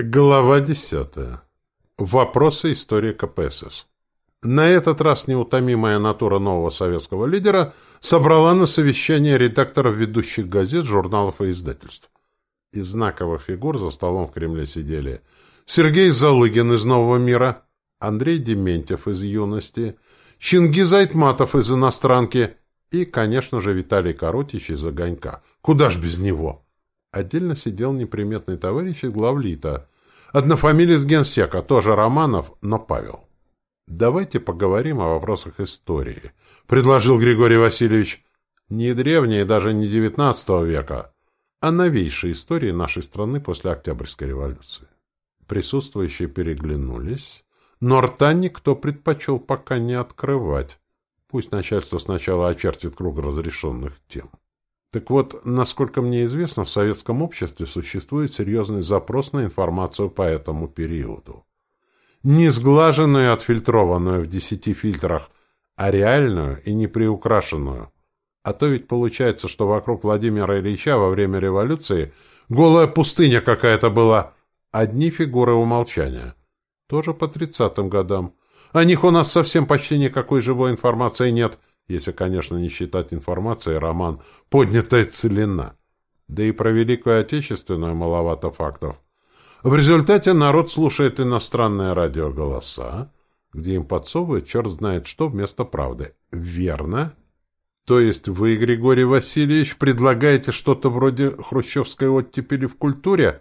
Глава десятая. Вопросы истории КПСС. На этот раз неутомимая натура нового советского лидера собрала на совещание редакторов ведущих газет, журналов и издательств. Из знаковых фигур за столом в Кремле сидели Сергей Залыгин из «Нового мира», Андрей Дементьев из «Юности», Чингиз Айтматов из «Иностранки» и, конечно же, Виталий Коротич из «Огонька». Куда ж без него? Отдельно сидел неприметный товарищ из главлита, однофамилец генсека, тоже Романов, но Павел. «Давайте поговорим о вопросах истории», — предложил Григорий Васильевич. «Не древней, даже не девятнадцатого века, а новейшей истории нашей страны после Октябрьской революции». Присутствующие переглянулись, но рта никто предпочел пока не открывать. Пусть начальство сначала очертит круг разрешенных тем. Так вот, насколько мне известно, в советском обществе существует серьезный запрос на информацию по этому периоду. Не сглаженную и отфильтрованную в десяти фильтрах, а реальную и не приукрашенную. А то ведь получается, что вокруг Владимира Ильича во время революции голая пустыня какая-то была. Одни фигуры умолчания. Тоже по тридцатым годам. О них у нас совсем почти никакой живой информации нет – если, конечно, не считать информацией роман «Поднятая целина». Да и про Великую Отечественную маловато фактов. В результате народ слушает иностранные радиоголоса, где им подсовывают черт знает что вместо правды. Верно? То есть вы, Григорий Васильевич, предлагаете что-то вроде хрущевской оттепели в культуре?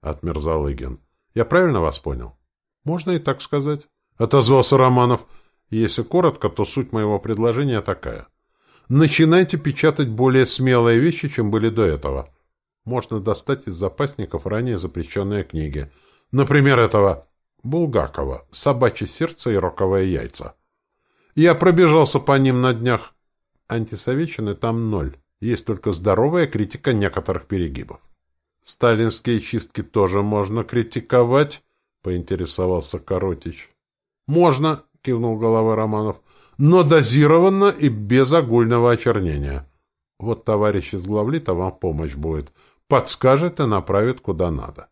Отмерзал Игин. Я правильно вас понял? Можно и так сказать. Отозвался Романов. Если коротко, то суть моего предложения такая. Начинайте печатать более смелые вещи, чем были до этого. Можно достать из запасников ранее запрещенные книги. Например, этого Булгакова «Собачье сердце и роковые яйца». Я пробежался по ним на днях. Антисоветчины там ноль. Есть только здоровая критика некоторых перегибов. Сталинские чистки тоже можно критиковать, поинтересовался Коротич. Можно, кивнул головой Романов, но дозированно и без огульного очернения. Вот товарищ из главлита вам помощь будет. Подскажет и направит куда надо.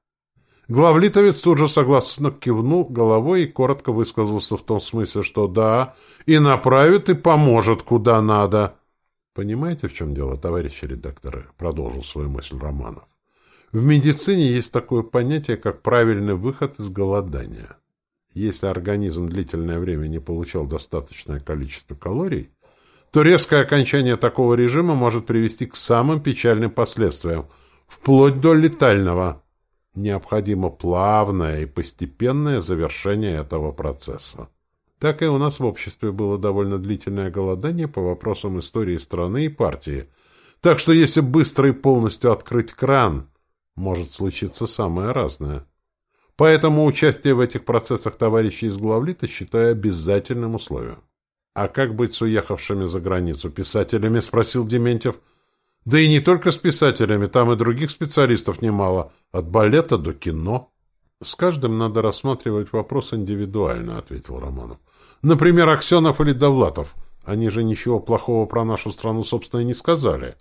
Главлитовец тут же согласно кивнул головой и коротко высказался в том смысле, что да, и направит, и поможет куда надо. Понимаете, в чем дело, товарищи редакторы? Продолжил свою мысль Романов. В медицине есть такое понятие, как правильный выход из голодания. Если организм длительное время не получал достаточное количество калорий, то резкое окончание такого режима может привести к самым печальным последствиям, вплоть до летального. Необходимо плавное и постепенное завершение этого процесса. Так и у нас в обществе было довольно длительное голодание по вопросам истории страны и партии. Так что если быстро и полностью открыть кран, может случиться самое разное. Поэтому участие в этих процессах товарищей из главлита считаю обязательным условием. — А как быть с уехавшими за границу писателями? — спросил Дементьев. — Да и не только с писателями, там и других специалистов немало, от балета до кино. — С каждым надо рассматривать вопрос индивидуально, — ответил Романов. — Например, Аксенов или Довлатов. Они же ничего плохого про нашу страну, собственно, и не сказали.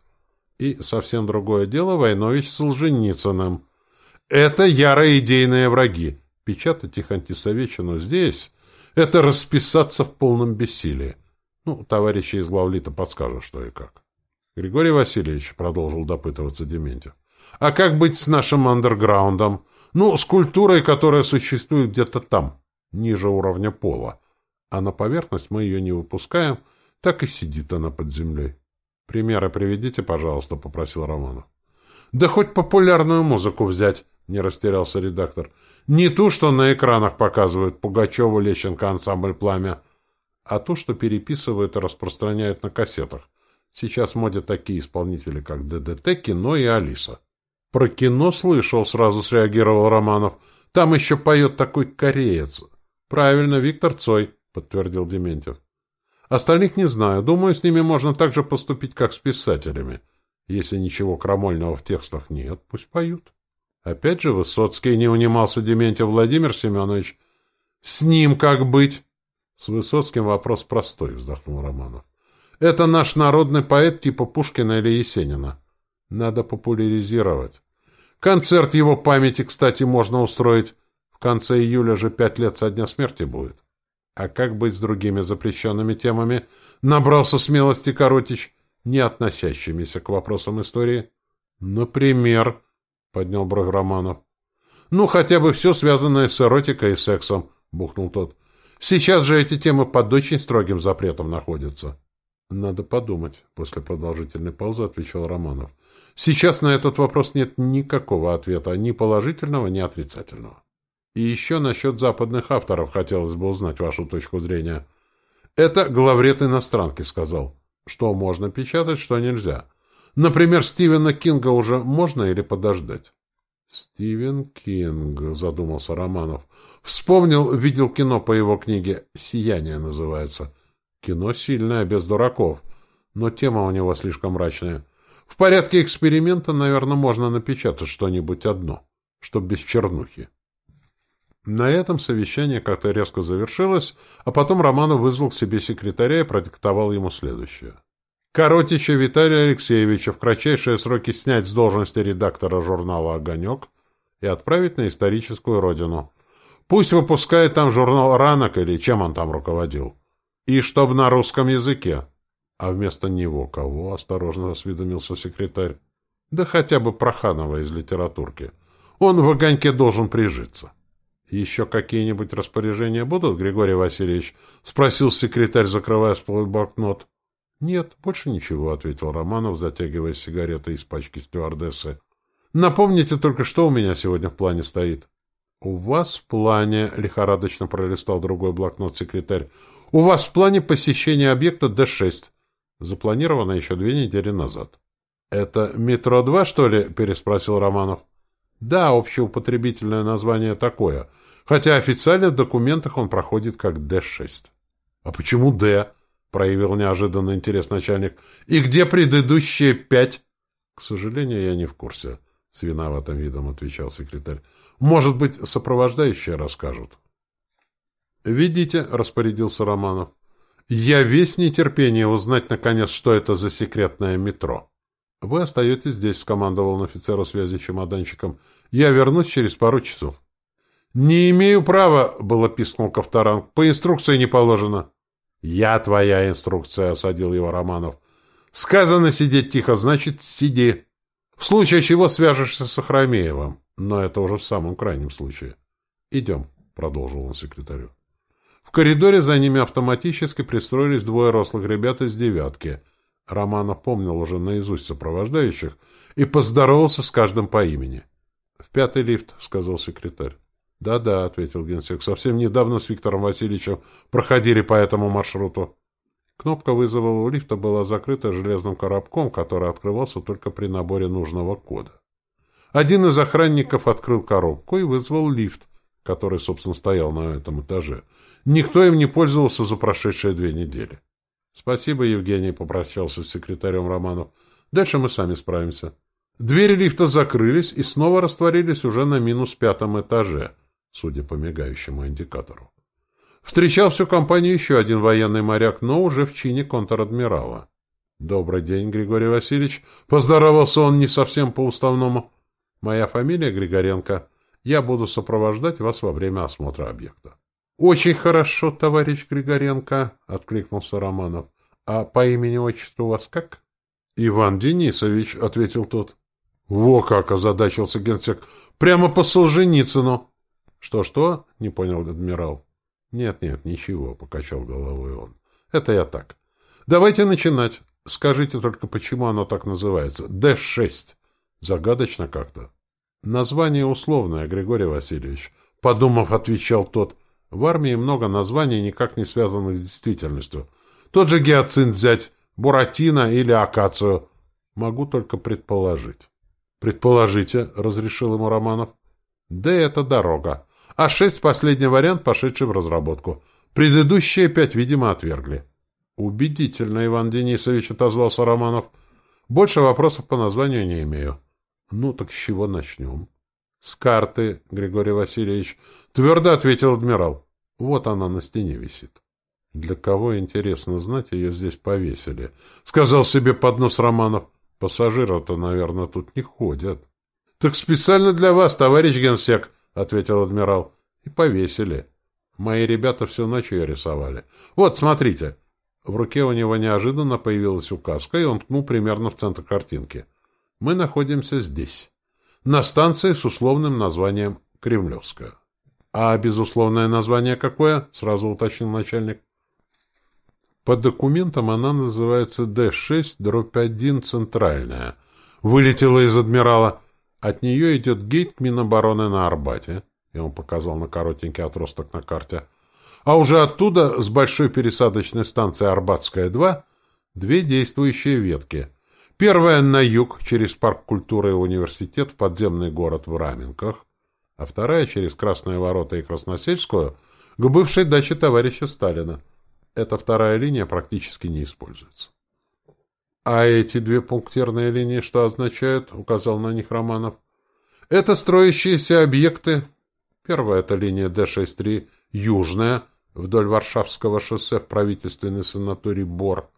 И совсем другое дело Войнович с Солженицыным. Это ярые идейные враги. Печатать их антисоветчину здесь — это расписаться в полном бессилии. Ну, товарищи из главлита подскажут, что и как. Григорий Васильевич, — продолжил допытываться Дементьев, — а как быть с нашим андерграундом? Ну, с культурой, которая существует где-то там, ниже уровня пола. А на поверхность мы ее не выпускаем, так и сидит она под землей. Примеры приведите, пожалуйста, — попросил Романов. Да хоть популярную музыку взять не растерялся редактор. Не ту, что на экранах показывают Пугачева, Лещенко, ансамбль «Пламя», а ту, что переписывают и распространяют на кассетах. Сейчас в моде такие исполнители, как ДДТ, Кино и Алиса. Про кино слышал, сразу среагировал Романов. Там еще поет такой кореец. Правильно, Виктор Цой, подтвердил Дементьев. Остальных не знаю. Думаю, с ними можно так же поступить, как с писателями. Если ничего крамольного в текстах нет, пусть поют. Опять же Высоцкий не унимался Дементьев Владимир Семенович. С ним как быть? С Высоцким вопрос простой, вздохнул Романов. Это наш народный поэт типа Пушкина или Есенина. Надо популяризировать. Концерт его памяти, кстати, можно устроить. В конце июля же пять лет со дня смерти будет. А как быть с другими запрещенными темами? Набрался смелости Коротич, не относящимися к вопросам истории. Например, поднял бровь Романов. Ну, хотя бы все связанное с эротикой и сексом, бухнул тот. Сейчас же эти темы под очень строгим запретом находятся. Надо подумать, после продолжительной паузы отвечал Романов. Сейчас на этот вопрос нет никакого ответа, ни положительного, ни отрицательного. И еще насчет западных авторов хотелось бы узнать вашу точку зрения. Это главред иностранки сказал, что можно печатать, что нельзя. Например, Стивена Кинга уже можно или подождать? Стивен Кинг, задумался Романов. Вспомнил, видел кино по его книге «Сияние» называется. Кино сильное, без дураков, но тема у него слишком мрачная. В порядке эксперимента, наверное, можно напечатать что-нибудь одно, чтоб без чернухи. На этом совещание как-то резко завершилось, а потом Романов вызвал к себе секретаря и продиктовал ему следующее. Коротича Виталия Алексеевича в кратчайшие сроки снять с должности редактора журнала «Огонек» и отправить на историческую родину. Пусть выпускает там журнал «Ранок» или чем он там руководил. И чтоб на русском языке. А вместо него кого? — осторожно осведомился секретарь. Да хотя бы Проханова из литературки. Он в огоньке должен прижиться. Еще какие-нибудь распоряжения будут, Григорий Васильевич? — спросил секретарь, закрывая с блокнот. — Нет, больше ничего, — ответил Романов, затягивая сигареты из пачки стюардессы. — Напомните только, что у меня сегодня в плане стоит. — У вас в плане, — лихорадочно пролистал другой блокнот секретарь, — у вас в плане посещения объекта Д-6. Запланировано еще две недели назад. — Это метро-2, что ли? — переспросил Романов. — Да, общеупотребительное название такое, хотя официально в документах он проходит как Д-6. — А почему Д? — проявил неожиданный интерес начальник. — И где предыдущие пять? — К сожалению, я не в курсе, — с виноватым видом отвечал секретарь. — Может быть, сопровождающие расскажут. — Видите, — распорядился Романов. Я весь в нетерпении узнать, наконец, что это за секретное метро. — Вы остаетесь здесь, — скомандовал он офицеру связи чемоданчиком. — Я вернусь через пару часов. — Не имею права, — было пискнул Ковторанг. — По инструкции не положено. — Я твоя инструкция, — осадил его Романов. — Сказано сидеть тихо, значит, сиди. В случае чего свяжешься с Охромеевым. Но это уже в самом крайнем случае. — Идем, — продолжил он секретарю. В коридоре за ними автоматически пристроились двое рослых ребят из «девятки». Романов помнил уже наизусть сопровождающих и поздоровался с каждым по имени. — В пятый лифт, — сказал секретарь. «Да, — Да-да, — ответил генсек. — Совсем недавно с Виктором Васильевичем проходили по этому маршруту. Кнопка вызова у лифта была закрыта железным коробком, который открывался только при наборе нужного кода. Один из охранников открыл коробку и вызвал лифт, который, собственно, стоял на этом этаже. Никто им не пользовался за прошедшие две недели. — Спасибо, Евгений, — попрощался с секретарем Романов. — Дальше мы сами справимся. Двери лифта закрылись и снова растворились уже на минус пятом этаже, судя по мигающему индикатору. Встречал всю компанию еще один военный моряк, но уже в чине контр-адмирала. — Добрый день, Григорий Васильевич. Поздоровался он не совсем по-уставному. — Моя фамилия Григоренко. Я буду сопровождать вас во время осмотра объекта. Очень хорошо, товарищ Григоренко, — откликнулся Романов. — А по имени-отчеству вас как? — Иван Денисович, — ответил тот. — Во как, — озадачился генсек. — Прямо по Солженицыну. Что — Что-что? — не понял адмирал. Нет, — Нет-нет, ничего, — покачал головой он. — Это я так. Давайте начинать. Скажите только, почему оно так называется? Д-6. Загадочно как-то. Название условное, Григорий Васильевич. Подумав, отвечал тот. В армии много названий, никак не связанных с действительностью. Тот же гиацинт взять, буратино или акацию. Могу только предположить. Предположите, разрешил ему Романов. Да это дорога. А шесть — последний вариант, пошедший в разработку. Предыдущие пять, видимо, отвергли. Убедительно, Иван Денисович, отозвался Романов. Больше вопросов по названию не имею. Ну, так с чего начнем? С карты, Григорий Васильевич. Твердо ответил адмирал. Вот она на стене висит. Для кого, интересно знать, ее здесь повесили? Сказал себе под нос Романов. Пассажиры-то, наверное, тут не ходят. Так специально для вас, товарищ генсек, — ответил адмирал. И повесили. Мои ребята всю ночь ее рисовали. Вот, смотрите. В руке у него неожиданно появилась указка, и он ткнул примерно в центр картинки. Мы находимся здесь. На станции с условным названием Кремлевская. А безусловное название какое? Сразу уточнил начальник. По документам она называется Д-6, дробь 1, центральная. Вылетела из адмирала. От нее идет гейт Минобороны на Арбате. И он показал на коротенький отросток на карте. А уже оттуда, с большой пересадочной станции Арбатская-2, две действующие ветки. Первая на юг, через парк культуры и университет в подземный город в Раменках, а вторая через Красные ворота и Красносельскую к бывшей даче товарища Сталина. Эта вторая линия практически не используется. «А эти две пунктирные линии что означают?» — указал на них Романов. «Это строящиеся объекты. Первая — это линия Д-63, южная, вдоль Варшавского шоссе в правительственный санаторий Бор,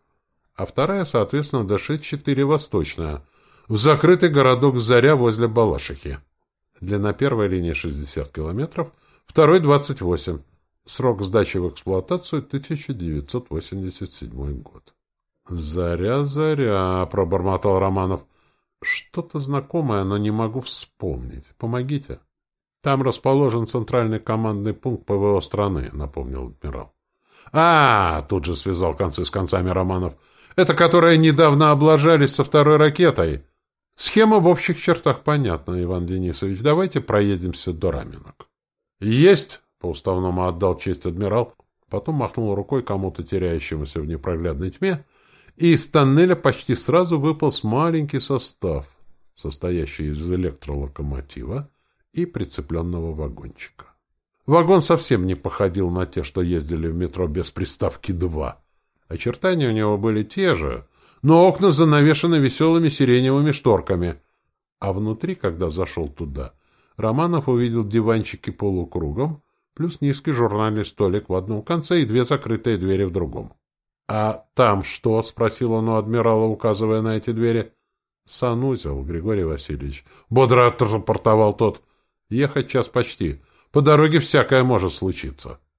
а вторая, соответственно, Д-6-4, восточная, в закрытый городок Заря возле Балашихи. Длина первой линии 60 километров, второй — 28 Срок сдачи в эксплуатацию 1987 год. «Заря, заря», — пробормотал Романов. «Что-то знакомое, но не могу вспомнить. Помогите». «Там расположен центральный командный пункт ПВО страны», — напомнил адмирал. «А, — тут же связал концы с концами Романов, — это которые недавно облажались со второй ракетой. Схема в общих чертах понятна, Иван Денисович. Давайте проедемся до Раменок». «Есть!» — по-уставному отдал честь адмирал, потом махнул рукой кому-то теряющемуся в непроглядной тьме, и из тоннеля почти сразу выполз маленький состав, состоящий из электролокомотива, и прицепленного вагончика. Вагон совсем не походил на те, что ездили в метро без приставки «два». Очертания у него были те же, но окна занавешены веселыми сиреневыми шторками. А внутри, когда зашел туда, Романов увидел диванчики полукругом, плюс низкий журнальный столик в одном конце и две закрытые двери в другом. — А там что? — спросил он у адмирала, указывая на эти двери. — Санузел, Григорий Васильевич. Бодро отрапортовал тот. — Ехать час почти. По дороге всякое может случиться. —